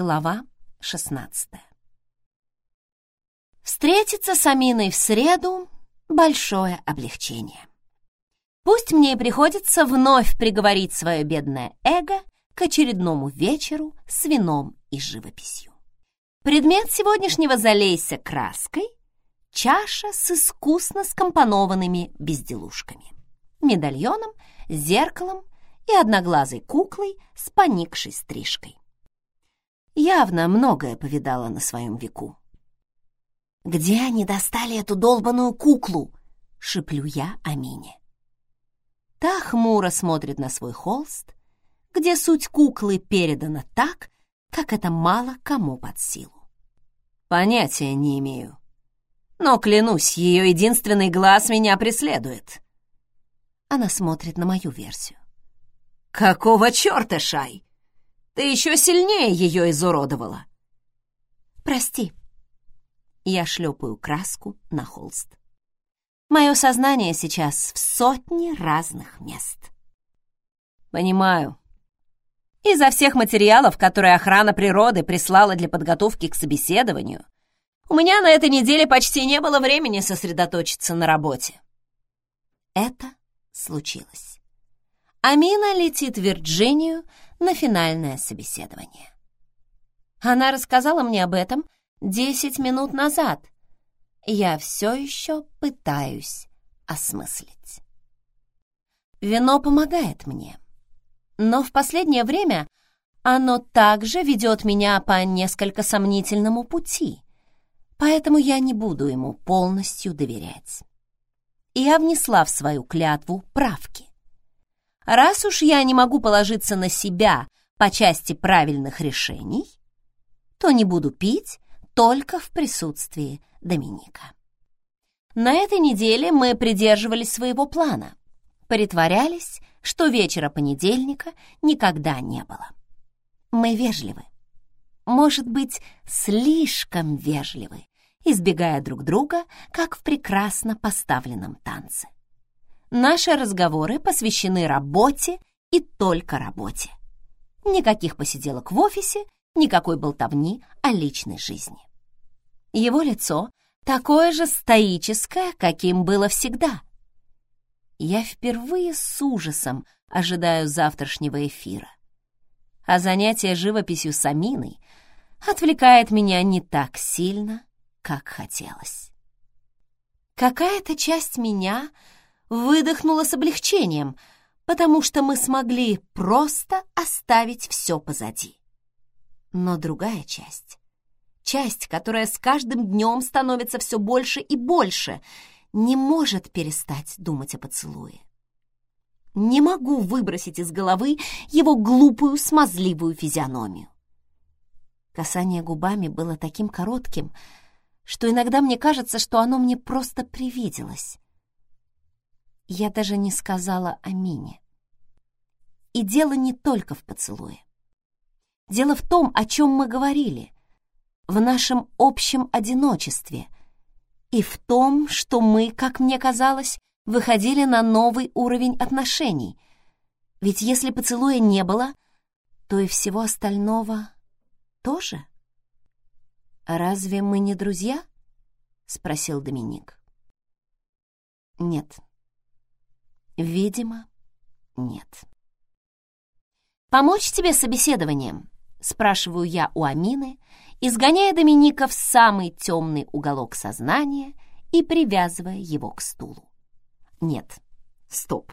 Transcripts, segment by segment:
Глава 16 Встретиться с Аминой в среду — большое облегчение. Пусть мне и приходится вновь приговорить свое бедное эго к очередному вечеру с вином и живописью. Предмет сегодняшнего «Залейся краской» — чаша с искусно скомпонованными безделушками, медальоном, зеркалом и одноглазой куклой с поникшей стрижкой. Явно многое повидала на своем веку. «Где они достали эту долбаную куклу?» — шеплю я Амине. Та хмуро смотрит на свой холст, где суть куклы передана так, как это мало кому под силу. Понятия не имею. Но, клянусь, ее единственный глаз меня преследует. Она смотрит на мою версию. «Какого черта, Шай? Ты еще сильнее ее изуродовала!» «Прости». Я шлепаю краску на холст. Мое сознание сейчас в сотне разных мест. Понимаю. Изо всех материалов, которые охрана природы прислала для подготовки к собеседованию, у меня на этой неделе почти не было времени сосредоточиться на работе. Это случилось. Амина летит в Вирджинию на финальное собеседование. Она рассказала мне об этом 10 минут назад — я все еще пытаюсь осмыслить. Вино помогает мне, но в последнее время оно также ведет меня по несколько сомнительному пути, поэтому я не буду ему полностью доверять. Я внесла в свою клятву правки. Раз уж я не могу положиться на себя по части правильных решений, то не буду пить только в присутствии Доминика. На этой неделе мы придерживались своего плана, притворялись, что вечера понедельника никогда не было. Мы вежливы. Может быть, слишком вежливы, избегая друг друга, как в прекрасно поставленном танце. Наши разговоры посвящены работе и только работе. Никаких посиделок в офисе, никакой болтовни о личной жизни. Его лицо такое же стоическое, каким было всегда. Я впервые с ужасом ожидаю завтрашнего эфира. А занятие живописью с Аминой отвлекает меня не так сильно, как хотелось. Какая-то часть меня выдохнула с облегчением, потому что мы смогли просто оставить все позади. Но другая часть часть, которая с каждым днем становится все больше и больше, не может перестать думать о поцелуе. Не могу выбросить из головы его глупую, смазливую физиономию. Касание губами было таким коротким, что иногда мне кажется, что оно мне просто привиделось. Я даже не сказала о Мине. И дело не только в поцелуе. Дело в том, о чем мы говорили — в нашем общем одиночестве и в том, что мы, как мне казалось, выходили на новый уровень отношений. Ведь если поцелуя не было, то и всего остального тоже. «Разве мы не друзья?» — спросил Доминик. «Нет. Видимо, нет». «Помочь тебе с собеседованием?» — спрашиваю я у Амины, изгоняя Доминика в самый темный уголок сознания и привязывая его к стулу. Нет, стоп,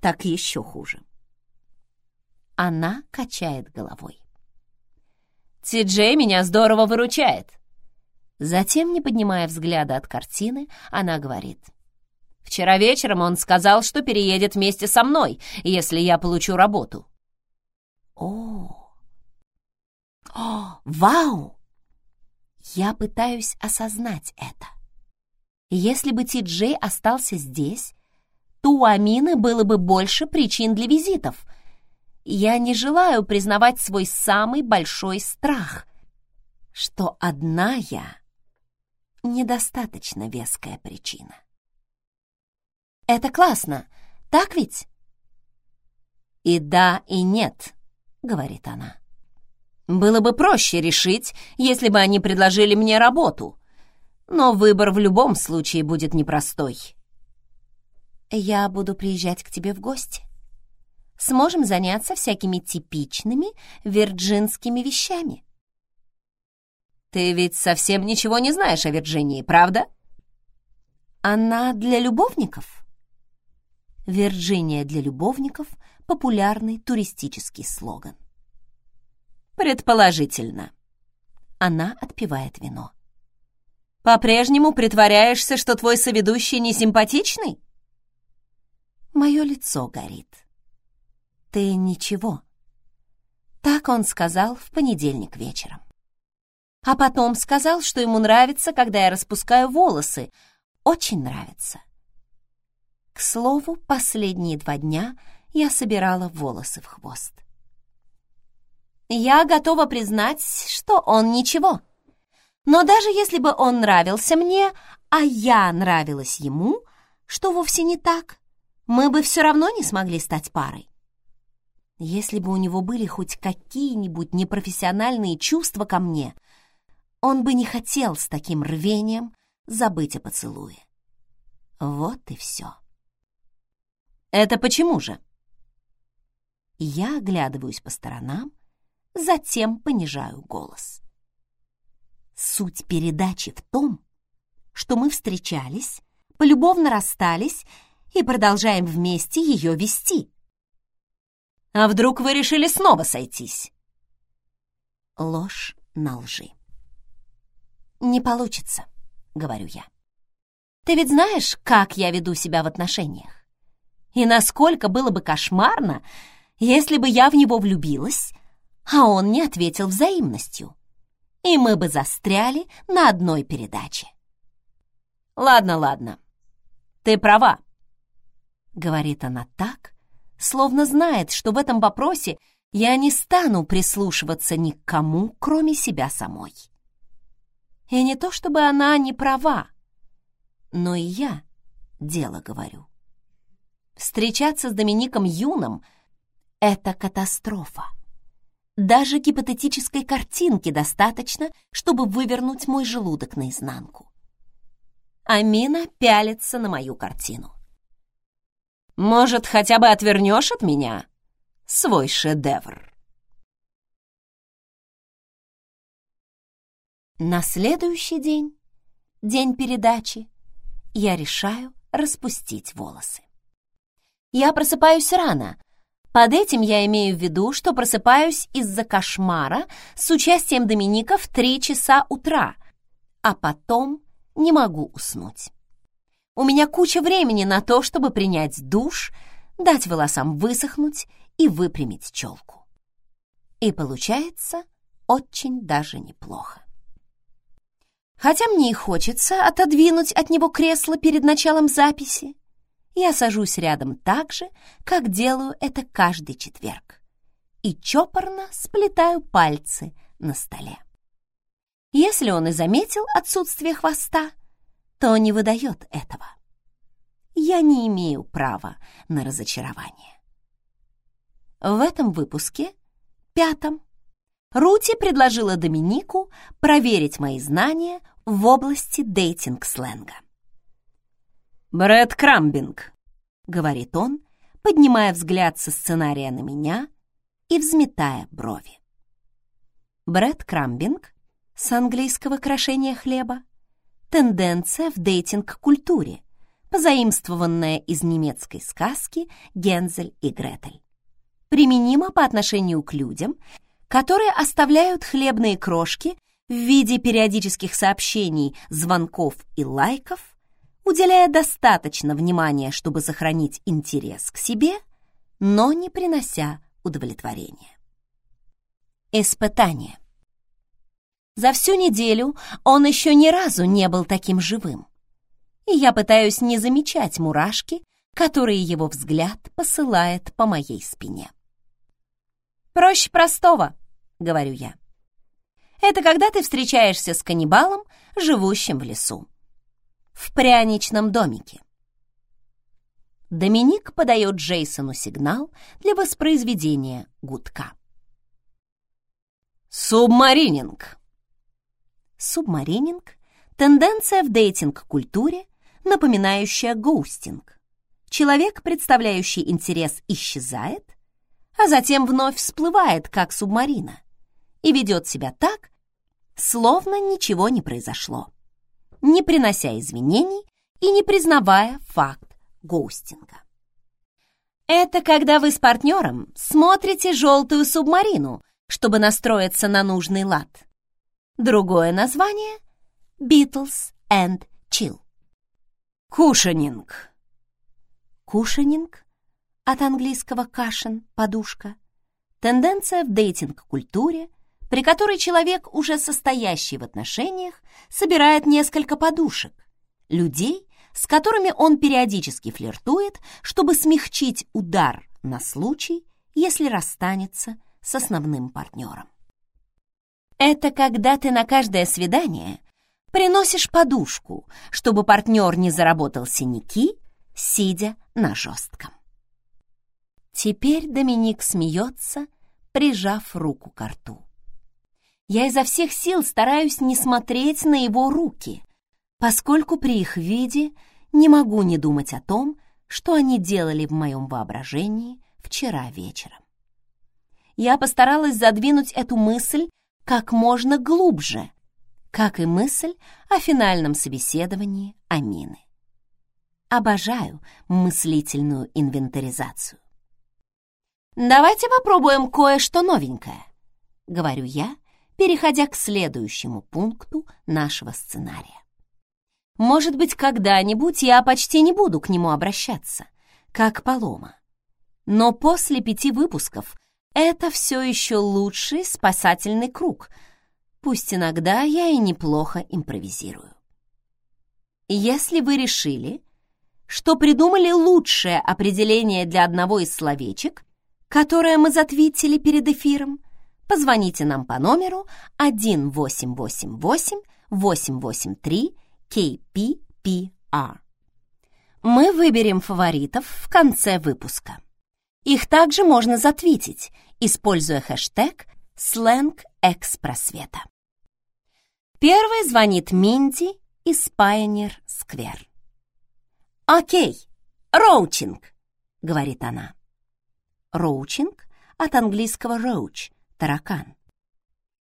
так еще хуже. Она качает головой. Ти-Джей меня здорово выручает. Затем, не поднимая взгляда от картины, она говорит. Вчера вечером он сказал, что переедет вместе со мной, если я получу работу. О, о, вау! Я пытаюсь осознать это. Если бы Ти-Джей остался здесь, то у Амины было бы больше причин для визитов. Я не желаю признавать свой самый большой страх, что одна я — недостаточно веская причина. Это классно, так ведь? И да, и нет, — говорит она. Было бы проще решить, если бы они предложили мне работу, но выбор в любом случае будет непростой. Я буду приезжать к тебе в гости. Сможем заняться всякими типичными вирджинскими вещами. Ты ведь совсем ничего не знаешь о Вирджинии, правда? Она для любовников? Вирджиния для любовников — популярный туристический слоган. Предположительно. Она отпивает вино. По-прежнему притворяешься, что твой соведущий не симпатичный? Мое лицо горит. Ты ничего. Так он сказал в понедельник вечером. А потом сказал, что ему нравится, когда я распускаю волосы. Очень нравится. К слову, последние два дня я собирала волосы в хвост. Я готова признать, что он ничего. Но даже если бы он нравился мне, а я нравилась ему, что вовсе не так, мы бы все равно не смогли стать парой. Если бы у него были хоть какие-нибудь непрофессиональные чувства ко мне — он бы не хотел с таким рвением забыть о поцелуе. Вот и все. Это почему же? Я оглядываюсь по сторонам, затем понижаю голос. Суть передачи в том, что мы встречались, полюбовно расстались и продолжаем вместе ее вести. А вдруг вы решили снова сойтись? Ложь на лжи. «Не получится», — говорю я. «Ты ведь знаешь, как я веду себя в отношениях? И насколько было бы кошмарно, если бы я в него влюбилась, а он не ответил взаимностью, и мы бы застряли на одной передаче». «Ладно, ладно, ты права», — говорит она так, словно знает, что в этом вопросе я не стану прислушиваться ни к кому, кроме себя самой. И не то чтобы она не права, но и я дело говорю. Встречаться с Домиником Юном — это катастрофа. Даже гипотетической картинки достаточно, чтобы вывернуть мой желудок наизнанку. Амина пялится на мою картину. «Может, хотя бы отвернешь от меня свой шедевр?» На следующий день, день передачи, я решаю распустить волосы. Я просыпаюсь рано. Под этим я имею в виду, что просыпаюсь из-за кошмара с участием Доминика в три часа утра, а потом не могу уснуть. У меня куча времени на то, чтобы принять душ, дать волосам высохнуть и выпрямить челку. И получается очень даже неплохо. Хотя мне и хочется отодвинуть от него кресло перед началом записи, я сажусь рядом так же, как делаю это каждый четверг, и чопорно сплетаю пальцы на столе. Если он и заметил отсутствие хвоста, то не выдает этого. Я не имею права на разочарование. В этом выпуске, пятом, Рути предложила Доминику проверить мои знания в области дейтинг-сленга. «Брэд Крамбинг», — говорит он, поднимая взгляд со сценария на меня и взметая брови. Брэд Крамбинг с английского крошения хлеба тенденция в дейтинг-культуре, позаимствованная из немецкой сказки «Гензель и Гретель». Применима по отношению к людям, которые оставляют хлебные крошки в виде периодических сообщений, звонков и лайков, уделяя достаточно внимания, чтобы сохранить интерес к себе, но не принося удовлетворения. Испытание. За всю неделю он еще ни разу не был таким живым. И я пытаюсь не замечать мурашки, которые его взгляд посылает по моей спине. Проще простого говорю я. Это когда ты встречаешься с каннибалом, живущим в лесу. В пряничном домике. Доминик подает Джейсону сигнал для воспроизведения гудка. Субмарининг. Субмарининг — тенденция в дейтинг-культуре, напоминающая гоустинг. Человек, представляющий интерес, исчезает, а затем вновь всплывает, как субмарина, и ведет себя так, словно ничего не произошло, не принося извинений и не признавая факт гоустинга. Это когда вы с партнером смотрите желтую субмарину, чтобы настроиться на нужный лад. Другое название — Beatles and Chill. Кушанинг. Кушанинг от английского кашен — подушка. Тенденция в дейтинг-культуре, при которой человек, уже состоящий в отношениях, собирает несколько подушек, людей, с которыми он периодически флиртует, чтобы смягчить удар на случай, если расстанется с основным партнером. Это когда ты на каждое свидание приносишь подушку, чтобы партнер не заработал синяки, сидя на жестком. Теперь Доминик смеется, прижав руку к рту. Я изо всех сил стараюсь не смотреть на его руки, поскольку при их виде не могу не думать о том, что они делали в моем воображении вчера вечером. Я постаралась задвинуть эту мысль как можно глубже, как и мысль о финальном собеседовании Амины. Обожаю мыслительную инвентаризацию. «Давайте попробуем кое-что новенькое», — говорю я, переходя к следующему пункту нашего сценария. Может быть, когда-нибудь я почти не буду к нему обращаться, как Полома. Но после пяти выпусков это все еще лучший спасательный круг, пусть иногда я и неплохо импровизирую. Если вы решили, что придумали лучшее определение для одного из словечек, которое мы затвитили перед эфиром, позвоните нам по номеру 1888 883 KPPR. Мы выберем фаворитов в конце выпуска. Их также можно затвитить, используя хэштег «Сленг Экспросвета». Первый звонит Минди из Пайонир Сквер. «Окей, роучинг», — говорит она. Роучинг от английского roach — таракан.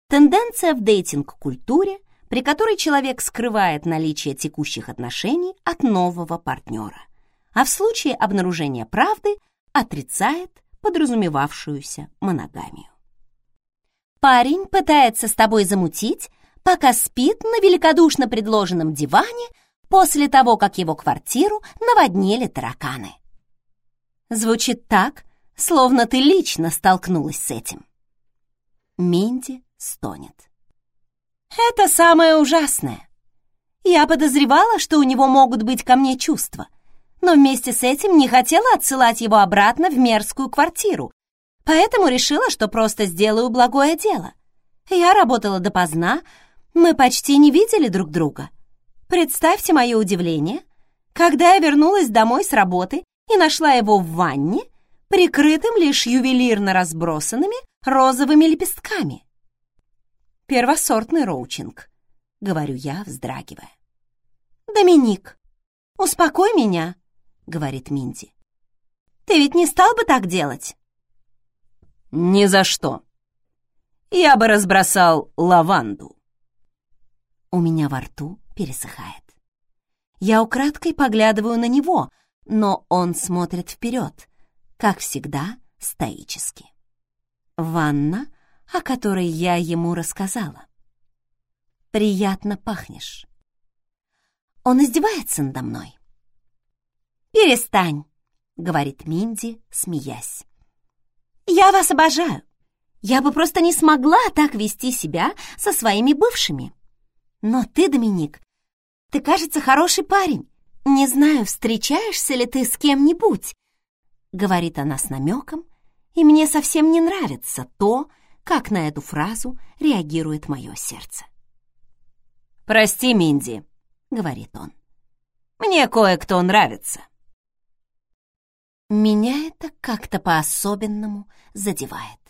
Тенденция в дейтинг-культуре — при которой человек скрывает наличие текущих отношений от нового партнера, а в случае обнаружения правды отрицает подразумевавшуюся моногамию. Парень пытается с тобой замутить, пока спит на великодушно предложенном диване после того, как его квартиру наводнили тараканы. Звучит так, словно ты лично столкнулась с этим. Минди стонет. Это самое ужасное. Я подозревала, что у него могут быть ко мне чувства, но вместе с этим не хотела отсылать его обратно в мерзкую квартиру, поэтому решила, что просто сделаю благое дело. Я работала допоздна, мы почти не видели друг друга. Представьте мое удивление, когда я вернулась домой с работы и нашла его в ванне, прикрытым лишь ювелирно разбросанными розовыми лепестками. Первосортный роучинг, говорю я, вздрагивая. Доминик, успокой меня, говорит Минди. Ты ведь не стал бы так делать? Ни за что. Я бы разбросал лаванду. У меня во рту пересыхает. Я украдкой поглядываю на него, но он смотрит вперед, как всегда, стоически. Ванна о которой я ему рассказала. Приятно пахнешь. Он издевается надо мной. «Перестань», — говорит Минди, смеясь. «Я вас обожаю. Я бы просто не смогла так вести себя со своими бывшими. Но ты, Доминик, ты, кажется, хороший парень. Не знаю, встречаешься ли ты с кем-нибудь», — говорит она с намеком, и мне совсем не нравится то, как на эту фразу реагирует мое сердце. «Прости, Минди», — говорит он. «Мне кое-кто нравится». Меня это как-то по-особенному задевает.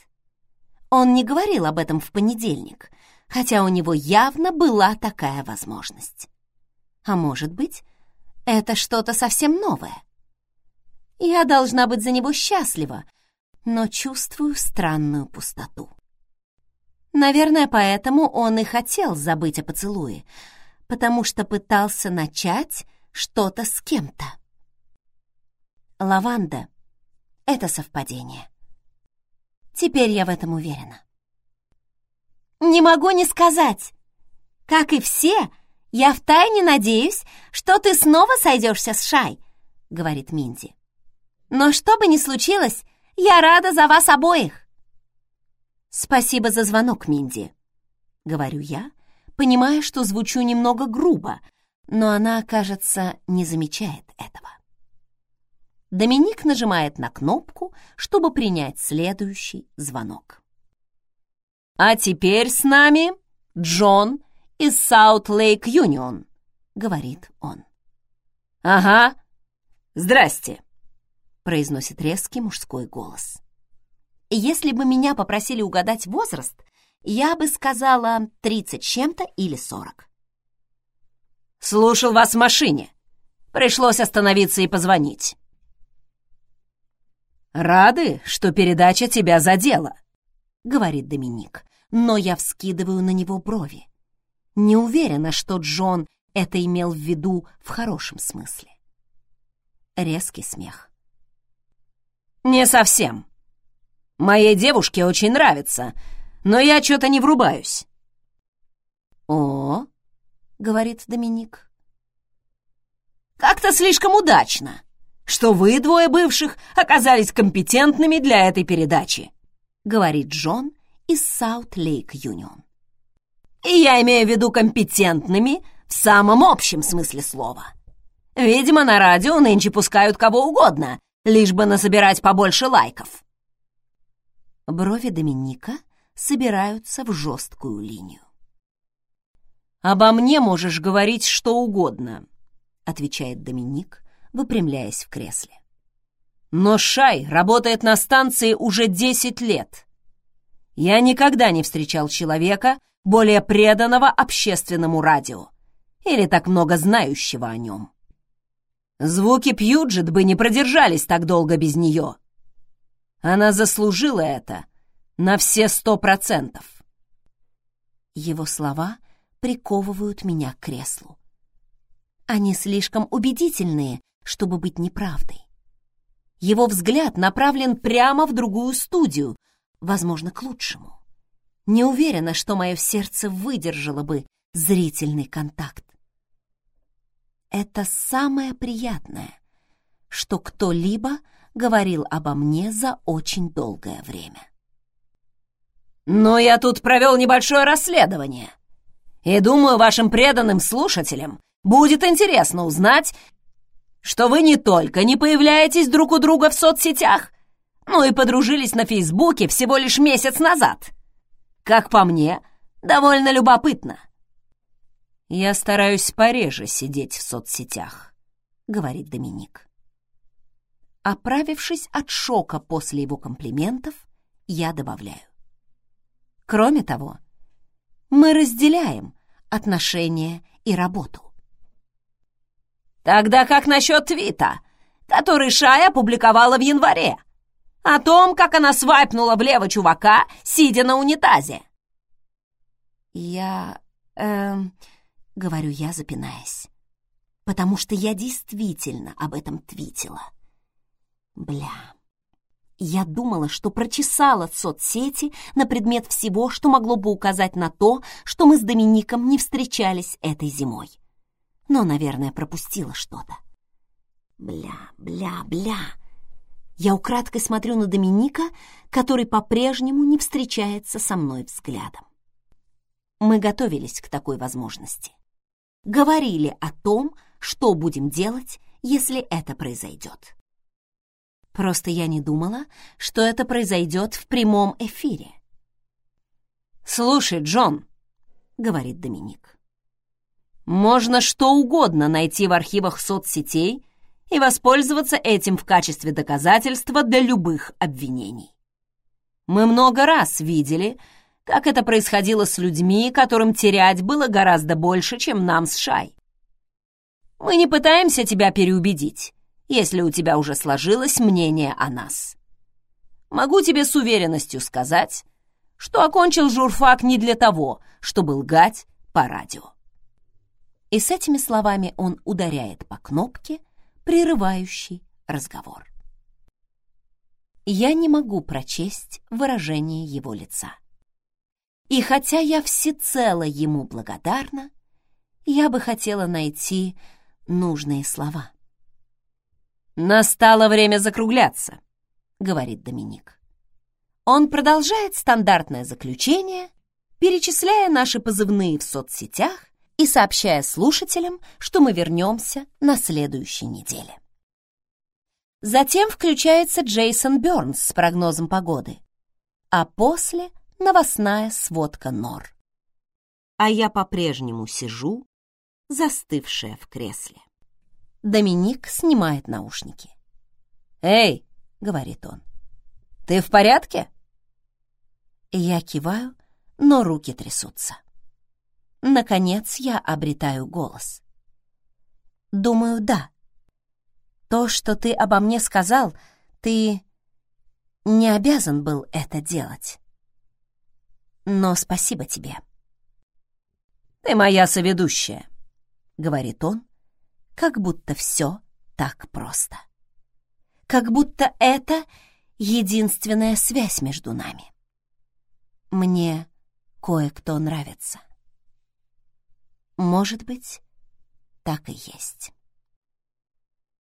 Он не говорил об этом в понедельник, хотя у него явно была такая возможность. А может быть, это что-то совсем новое. Я должна быть за него счастлива, но чувствую странную пустоту. Наверное, поэтому он и хотел забыть о поцелуе, потому что пытался начать что-то с кем-то. Лаванда — это совпадение. Теперь я в этом уверена. Не могу не сказать. Как и все, я втайне надеюсь, что ты снова сойдешься с Шай, говорит Минди. Но что бы ни случилось, я рада за вас обоих. Спасибо за звонок, Минди, говорю я, понимая, что звучу немного грубо, но она, кажется, не замечает этого. Доминик нажимает на кнопку, чтобы принять следующий звонок. «А теперь с нами Джон из Саут-Лейк Юнион», — говорит он. «Ага, здрасте», — произносит резкий мужской голос. Если бы меня попросили угадать возраст, я бы сказала 30 чем-то или 40. «Слушал вас в машине. Пришлось остановиться и позвонить». «Рады, что передача тебя задела», — говорит Доминик, но я вскидываю на него брови. Не уверена, что Джон это имел в виду в хорошем смысле. Резкий смех. «Не совсем. Моей девушке очень нравится, но я что-то не врубаюсь». «О», — говорит Доминик. «Как-то слишком удачно что вы, двое бывших, оказались компетентными для этой передачи», говорит Джон из Саут-Лейк Юнион. И я имею в виду компетентными в самом общем смысле слова. Видимо, на радио нынче пускают кого угодно, лишь бы насобирать побольше лайков. Брови Доминика собираются в жесткую линию. «Обо мне можешь говорить что угодно», — отвечает Доминик, выпрямляясь в кресле. Но Шай работает на станции уже 10 лет. Я никогда не встречал человека, более преданного общественному радио или так много знающего о нем. Звуки Пьюджет бы не продержались так долго без нее. Она заслужила это на все сто процентов. Его слова приковывают меня к креслу. Они слишком убедительные, чтобы быть неправдой. Его взгляд направлен прямо в другую студию, возможно, к лучшему. Не уверена, что мое сердце выдержало бы зрительный контакт. Это самое приятное, что кто-либо говорил обо мне за очень долгое время. Но я тут провел небольшое расследование. И думаю, вашим преданным слушателям будет интересно узнать, что вы не только не появляетесь друг у друга в соцсетях, но и подружились на Фейсбуке всего лишь месяц назад. Как по мне, довольно любопытно. «Я стараюсь пореже сидеть в соцсетях», — говорит Доминик. Оправившись от шока после его комплиментов, я добавляю. Кроме того, мы разделяем отношения и работу. Тогда как насчет твита, который Шая опубликовала в январе? О том, как она свайпнула влево чувака, сидя на унитазе. Я... эм... Говорю я, запинаясь. Потому что я действительно об этом твитила. Бля... Я думала, что прочесала соцсети на предмет всего, что могло бы указать на то, что мы с Домиником не встречались этой зимой но, наверное, пропустила что-то. Бля, бля, бля. Я украдкой смотрю на Доминика, который по-прежнему не встречается со мной взглядом. Мы готовились к такой возможности. Говорили о том, что будем делать, если это произойдет. Просто я не думала, что это произойдет в прямом эфире. «Слушай, Джон», — говорит Доминик, можно что угодно найти в архивах соцсетей и воспользоваться этим в качестве доказательства для любых обвинений. Мы много раз видели, как это происходило с людьми, которым терять было гораздо больше, чем нам с Шай. Мы не пытаемся тебя переубедить, если у тебя уже сложилось мнение о нас. Могу тебе с уверенностью сказать, что окончил журфак не для того, чтобы лгать по радио. И с этими словами он ударяет по кнопке, прерывающей разговор. Я не могу прочесть выражение его лица. И хотя я всецело ему благодарна, я бы хотела найти нужные слова. «Настало время закругляться», — говорит Доминик. Он продолжает стандартное заключение, перечисляя наши позывные в соцсетях и сообщая слушателям, что мы вернемся на следующей неделе. Затем включается Джейсон Бёрнс с прогнозом погоды, а после — новостная сводка НОР. А я по-прежнему сижу, застывшая в кресле. Доминик снимает наушники. «Эй!» — говорит он. «Ты в порядке?» Я киваю, но руки трясутся. Наконец я обретаю голос. Думаю, да. То, что ты обо мне сказал, ты не обязан был это делать. Но спасибо тебе. Ты моя соведущая, говорит он, как будто все так просто. Как будто это единственная связь между нами. Мне кое-кто нравится. Может быть, так и есть.